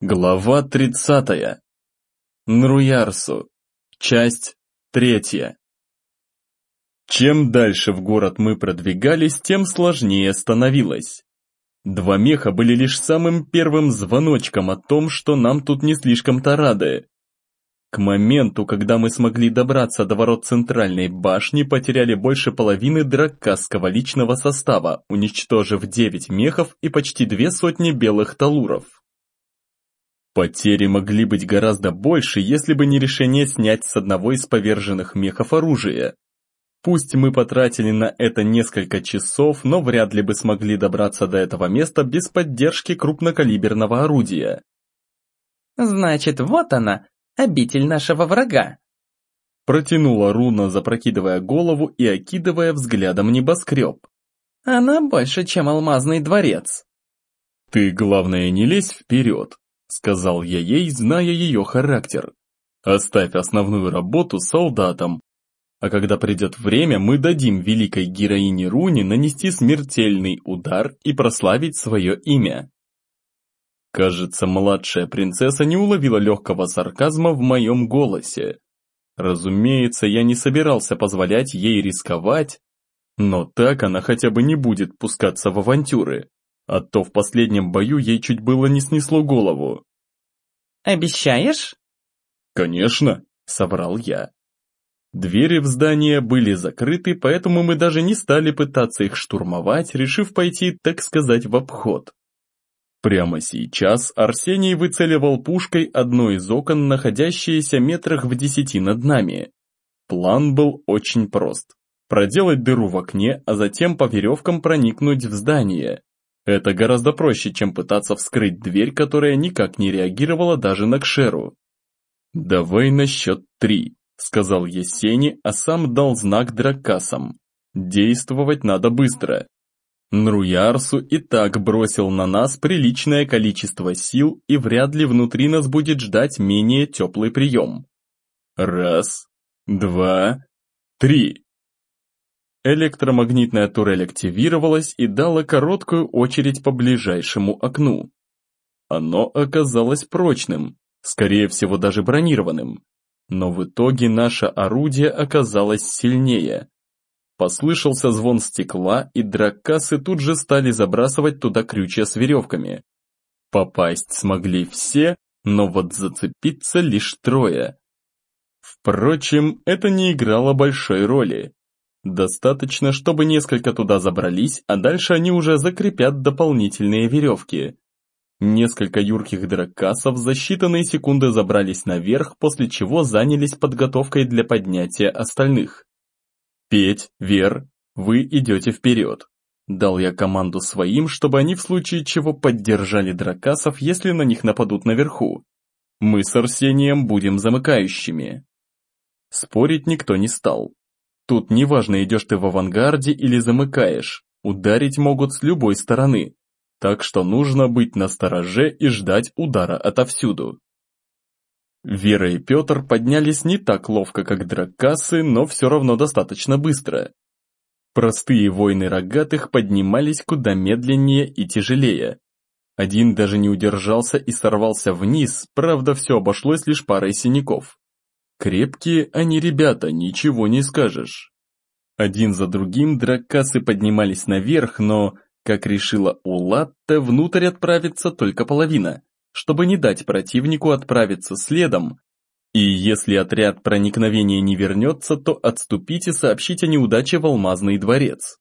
Глава 30. Нруярсу. Часть третья. Чем дальше в город мы продвигались, тем сложнее становилось. Два меха были лишь самым первым звоночком о том, что нам тут не слишком-то рады. К моменту, когда мы смогли добраться до ворот центральной башни, потеряли больше половины драккасского личного состава, уничтожив девять мехов и почти две сотни белых талуров. Потери могли быть гораздо больше, если бы не решение снять с одного из поверженных мехов оружие. Пусть мы потратили на это несколько часов, но вряд ли бы смогли добраться до этого места без поддержки крупнокалиберного орудия. «Значит, вот она, обитель нашего врага!» Протянула руна, запрокидывая голову и окидывая взглядом небоскреб. «Она больше, чем алмазный дворец!» «Ты, главное, не лезь вперед!» Сказал я ей, зная ее характер. Оставь основную работу солдатам. А когда придет время, мы дадим великой героине Руни нанести смертельный удар и прославить свое имя. Кажется, младшая принцесса не уловила легкого сарказма в моем голосе. Разумеется, я не собирался позволять ей рисковать, но так она хотя бы не будет пускаться в авантюры. А то в последнем бою ей чуть было не снесло голову. «Обещаешь?» «Конечно», — соврал я. Двери в здание были закрыты, поэтому мы даже не стали пытаться их штурмовать, решив пойти, так сказать, в обход. Прямо сейчас Арсений выцеливал пушкой одно из окон, находящееся метрах в десяти над нами. План был очень прост. Проделать дыру в окне, а затем по веревкам проникнуть в здание. Это гораздо проще, чем пытаться вскрыть дверь, которая никак не реагировала даже на Кшеру. «Давай на счет три», — сказал Есени, а сам дал знак дракасам. «Действовать надо быстро». Нруярсу и так бросил на нас приличное количество сил, и вряд ли внутри нас будет ждать менее теплый прием. Раз, два, три. Электромагнитная турель активировалась и дала короткую очередь по ближайшему окну. Оно оказалось прочным, скорее всего даже бронированным. Но в итоге наше орудие оказалось сильнее. Послышался звон стекла, и драккасы тут же стали забрасывать туда крючья с веревками. Попасть смогли все, но вот зацепиться лишь трое. Впрочем, это не играло большой роли. Достаточно, чтобы несколько туда забрались, а дальше они уже закрепят дополнительные веревки. Несколько юрких драккасов за считанные секунды забрались наверх, после чего занялись подготовкой для поднятия остальных. «Петь, Вер, вы идете вперед», – дал я команду своим, чтобы они в случае чего поддержали драккасов, если на них нападут наверху. Мы с Арсением будем замыкающими. Спорить никто не стал. Тут неважно, идешь ты в авангарде или замыкаешь, ударить могут с любой стороны, так что нужно быть настороже и ждать удара отовсюду. Вера и Петр поднялись не так ловко, как драккасы, но все равно достаточно быстро. Простые воины рогатых поднимались куда медленнее и тяжелее. Один даже не удержался и сорвался вниз, правда все обошлось лишь парой синяков. Крепкие они ребята, ничего не скажешь. Один за другим драккасы поднимались наверх, но, как решила Улатта, внутрь отправится только половина, чтобы не дать противнику отправиться следом. И если отряд проникновения не вернется, то отступите сообщить о неудаче в Алмазный дворец.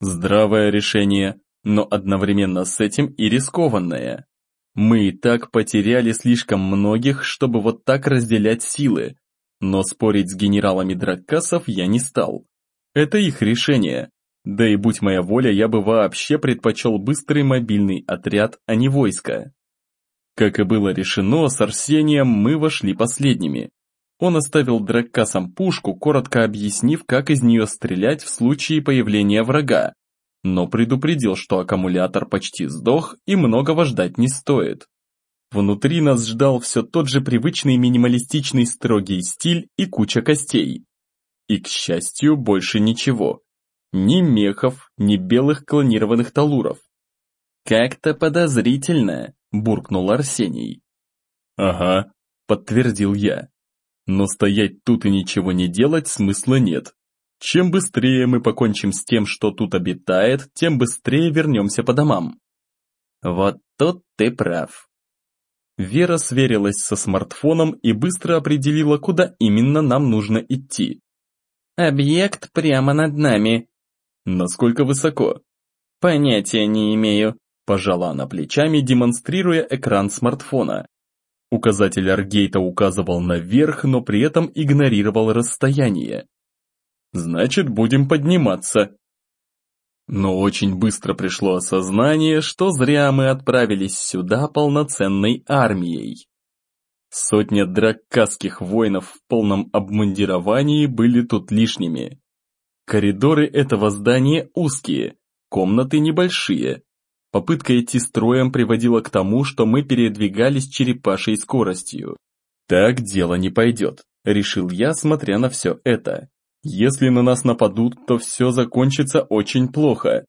Здравое решение, но одновременно с этим и рискованное. Мы и так потеряли слишком многих, чтобы вот так разделять силы, но спорить с генералами Драккасов я не стал. Это их решение. Да и будь моя воля, я бы вообще предпочел быстрый мобильный отряд, а не войско. Как и было решено, с Арсением мы вошли последними. Он оставил Драккасам пушку, коротко объяснив, как из нее стрелять в случае появления врага, но предупредил, что аккумулятор почти сдох и многого ждать не стоит. Внутри нас ждал все тот же привычный минималистичный строгий стиль и куча костей. И, к счастью, больше ничего. Ни мехов, ни белых клонированных талуров. Как-то подозрительно, буркнул Арсений. Ага, подтвердил я. Но стоять тут и ничего не делать смысла нет. Чем быстрее мы покончим с тем, что тут обитает, тем быстрее вернемся по домам. Вот тут ты прав. Вера сверилась со смартфоном и быстро определила, куда именно нам нужно идти. Объект прямо над нами. Насколько высоко? Понятия не имею. Пожала она плечами, демонстрируя экран смартфона. Указатель Аргейта указывал наверх, но при этом игнорировал расстояние. Значит, будем подниматься. Но очень быстро пришло осознание, что зря мы отправились сюда полноценной армией. Сотня драккасских воинов в полном обмундировании были тут лишними. Коридоры этого здания узкие, комнаты небольшие. Попытка идти строем приводила к тому, что мы передвигались черепашей скоростью. Так дело не пойдет, решил я, смотря на все это. Если на нас нападут, то все закончится очень плохо.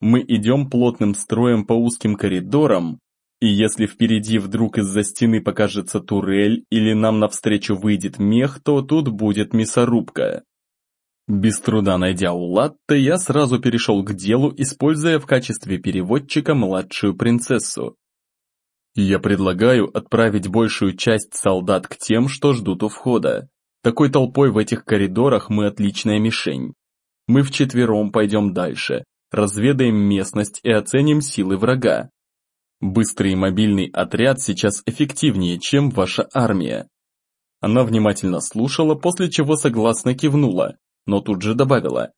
Мы идем плотным строем по узким коридорам, и если впереди вдруг из-за стены покажется турель или нам навстречу выйдет мех, то тут будет мясорубка. Без труда найдя Улатта, я сразу перешел к делу, используя в качестве переводчика младшую принцессу. Я предлагаю отправить большую часть солдат к тем, что ждут у входа. Такой толпой в этих коридорах мы отличная мишень. Мы вчетвером пойдем дальше, разведаем местность и оценим силы врага. Быстрый мобильный отряд сейчас эффективнее, чем ваша армия. Она внимательно слушала, после чего согласно кивнула, но тут же добавила.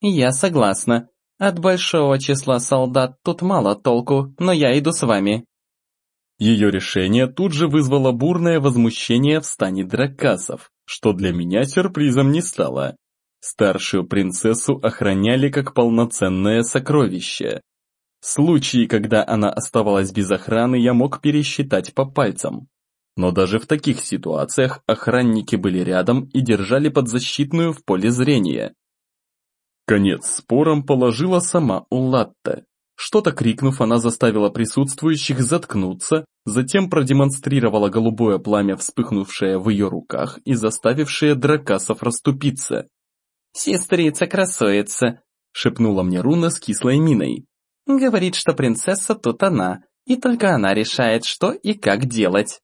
«Я согласна. От большого числа солдат тут мало толку, но я иду с вами». Ее решение тут же вызвало бурное возмущение в стане дракасов, что для меня сюрпризом не стало. Старшую принцессу охраняли как полноценное сокровище. Случаи, когда она оставалась без охраны, я мог пересчитать по пальцам. Но даже в таких ситуациях охранники были рядом и держали подзащитную в поле зрения. Конец спором положила сама Улатта. Что-то крикнув, она заставила присутствующих заткнуться, затем продемонстрировала голубое пламя, вспыхнувшее в ее руках и заставившее дракасов расступиться. «Сестрица красуется», — шепнула мне Руна с кислой миной. Говорит, что принцесса тут она, и только она решает, что и как делать.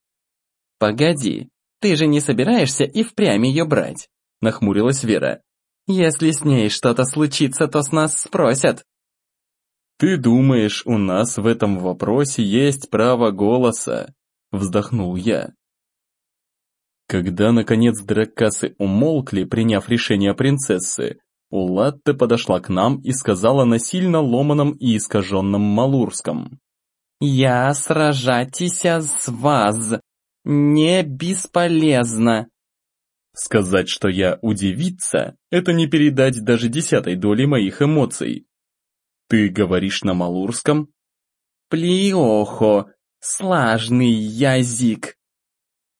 Погоди, ты же не собираешься и впрямь ее брать, нахмурилась Вера. Если с ней что-то случится, то с нас спросят. Ты думаешь, у нас в этом вопросе есть право голоса? Вздохнул я. Когда, наконец, драккасы умолкли, приняв решение принцессы, Улатте подошла к нам и сказала на сильно ломаном и искаженном малурском. «Я сражатися с вас не бесполезно». Сказать, что я удивиться, это не передать даже десятой доли моих эмоций. Ты говоришь на малурском? Плиохо, слажный язык.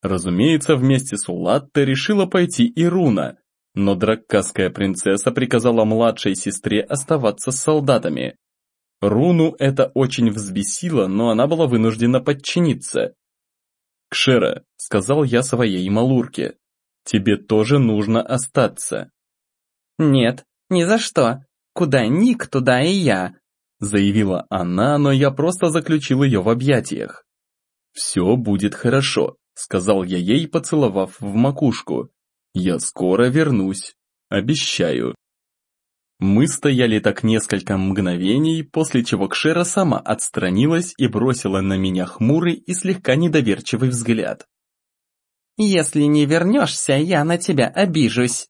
Разумеется, вместе с Улатте решила пойти и Руна, но драккасская принцесса приказала младшей сестре оставаться с солдатами. Руну это очень взбесило, но она была вынуждена подчиниться. «Кшера», — сказал я своей малурке, — «тебе тоже нужно остаться». «Нет, ни за что. Куда Ник, туда и я», — заявила она, но я просто заключил ее в объятиях. «Все будет хорошо», — сказал я ей, поцеловав в макушку. Я скоро вернусь, обещаю. Мы стояли так несколько мгновений, после чего Кшера сама отстранилась и бросила на меня хмурый и слегка недоверчивый взгляд. «Если не вернешься, я на тебя обижусь».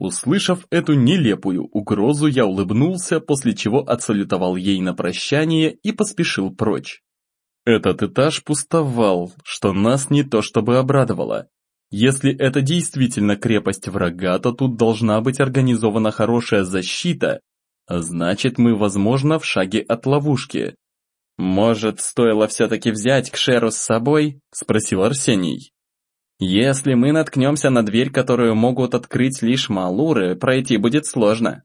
Услышав эту нелепую угрозу, я улыбнулся, после чего отсалютовал ей на прощание и поспешил прочь. Этот этаж пустовал, что нас не то чтобы обрадовало. Если это действительно крепость врага, то тут должна быть организована хорошая защита, а значит мы, возможно, в шаге от ловушки. «Может, стоило все-таки взять Кшеру с собой?» – спросил Арсений. «Если мы наткнемся на дверь, которую могут открыть лишь малуры, пройти будет сложно».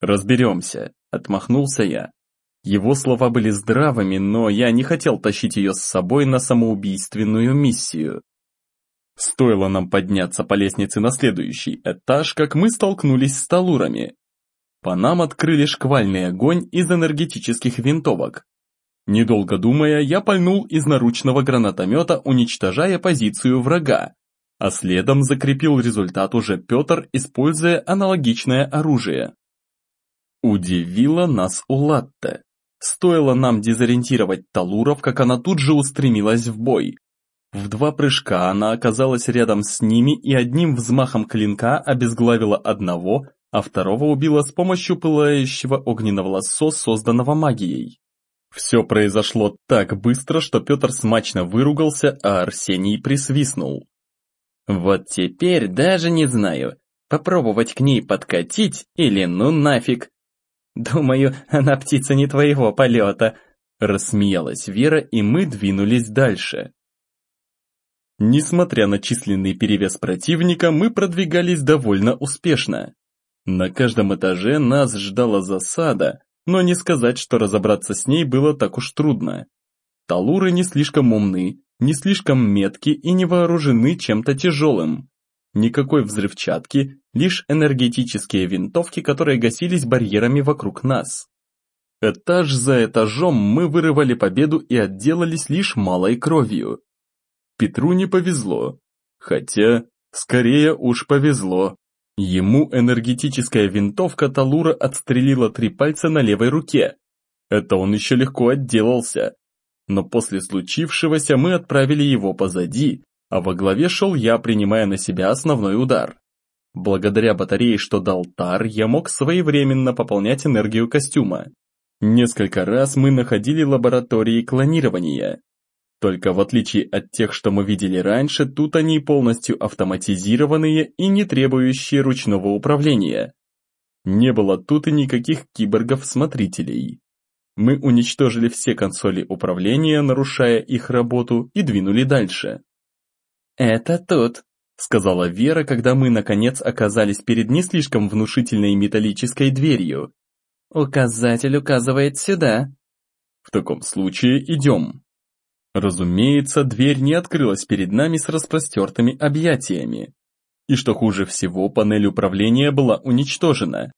«Разберемся», – отмахнулся я. Его слова были здравыми, но я не хотел тащить ее с собой на самоубийственную миссию. Стоило нам подняться по лестнице на следующий этаж, как мы столкнулись с талурами. По нам открыли шквальный огонь из энергетических винтовок. Недолго думая, я пальнул из наручного гранатомета, уничтожая позицию врага, а следом закрепил результат уже Петр, используя аналогичное оружие. Удивило нас Улатте. Стоило нам дезориентировать Талуров, как она тут же устремилась в бой. В два прыжка она оказалась рядом с ними и одним взмахом клинка обезглавила одного, а второго убила с помощью пылающего огненного лассо, созданного магией. Все произошло так быстро, что Петр смачно выругался, а Арсений присвистнул. «Вот теперь даже не знаю, попробовать к ней подкатить или ну нафиг. «Думаю, она птица не твоего полета», – рассмеялась Вера, и мы двинулись дальше. Несмотря на численный перевес противника, мы продвигались довольно успешно. На каждом этаже нас ждала засада, но не сказать, что разобраться с ней было так уж трудно. Талуры не слишком умны, не слишком метки и не вооружены чем-то тяжелым. Никакой взрывчатки, лишь энергетические винтовки, которые гасились барьерами вокруг нас. Этаж за этажом мы вырывали победу и отделались лишь малой кровью. Петру не повезло. Хотя, скорее уж повезло. Ему энергетическая винтовка Талура отстрелила три пальца на левой руке. Это он еще легко отделался. Но после случившегося мы отправили его позади, а во главе шел я, принимая на себя основной удар. Благодаря батарее, что дал Тар, я мог своевременно пополнять энергию костюма. Несколько раз мы находили лаборатории клонирования. Только в отличие от тех, что мы видели раньше, тут они полностью автоматизированные и не требующие ручного управления. Не было тут и никаких киборгов-смотрителей. Мы уничтожили все консоли управления, нарушая их работу, и двинули дальше. «Это тут», — сказала Вера, когда мы, наконец, оказались перед не слишком внушительной металлической дверью. «Указатель указывает сюда». «В таком случае идем». Разумеется, дверь не открылась перед нами с распростертыми объятиями. И что хуже всего, панель управления была уничтожена,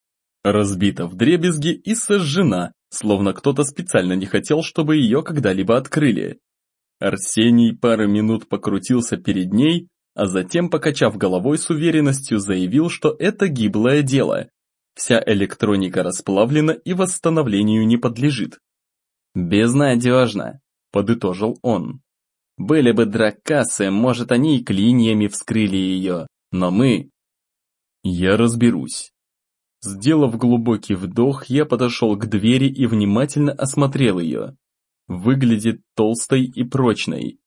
разбита в дребезги и сожжена, словно кто-то специально не хотел, чтобы ее когда-либо открыли. Арсений пару минут покрутился перед ней, а затем, покачав головой с уверенностью, заявил, что это гиблое дело. Вся электроника расплавлена и восстановлению не подлежит. «Безнадежно», — подытожил он. «Были бы драккасы, может, они и клиньями вскрыли ее, но мы...» «Я разберусь». Сделав глубокий вдох, я подошел к двери и внимательно осмотрел ее выглядит толстой и прочной.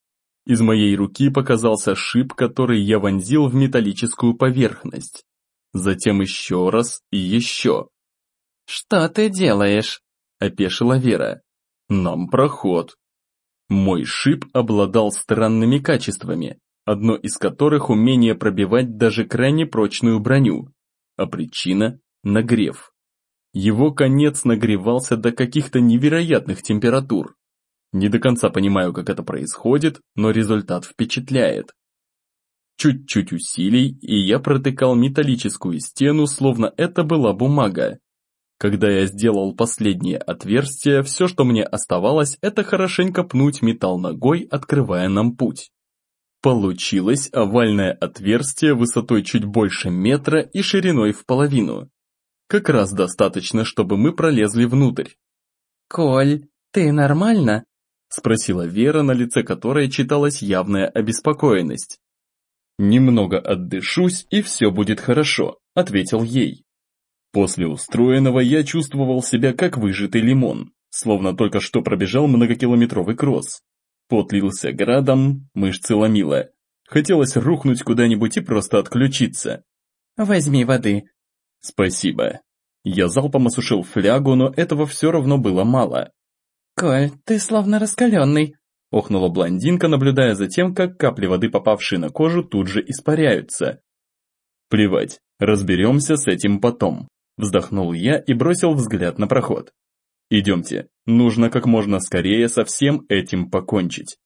Из моей руки показался шип, который я вонзил в металлическую поверхность. Затем еще раз и еще. «Что ты делаешь?» – опешила Вера. «Нам проход». Мой шип обладал странными качествами, одно из которых умение пробивать даже крайне прочную броню, а причина – нагрев. Его конец нагревался до каких-то невероятных температур. Не до конца понимаю, как это происходит, но результат впечатляет. Чуть-чуть усилий, и я протыкал металлическую стену, словно это была бумага. Когда я сделал последнее отверстие, все, что мне оставалось, это хорошенько пнуть металл ногой, открывая нам путь. Получилось овальное отверстие высотой чуть больше метра и шириной в половину. Как раз достаточно, чтобы мы пролезли внутрь. «Коль, ты нормально?» Спросила Вера, на лице которой читалась явная обеспокоенность. «Немного отдышусь, и все будет хорошо», — ответил ей. После устроенного я чувствовал себя как выжатый лимон, словно только что пробежал многокилометровый кросс. Пот лился градом, мышцы ломило. Хотелось рухнуть куда-нибудь и просто отключиться. «Возьми воды». «Спасибо». Я залпом осушил флягу, но этого все равно было мало. «Коль, ты словно раскаленный», — охнула блондинка, наблюдая за тем, как капли воды, попавшие на кожу, тут же испаряются. «Плевать, разберемся с этим потом», — вздохнул я и бросил взгляд на проход. Идемте, нужно как можно скорее со всем этим покончить.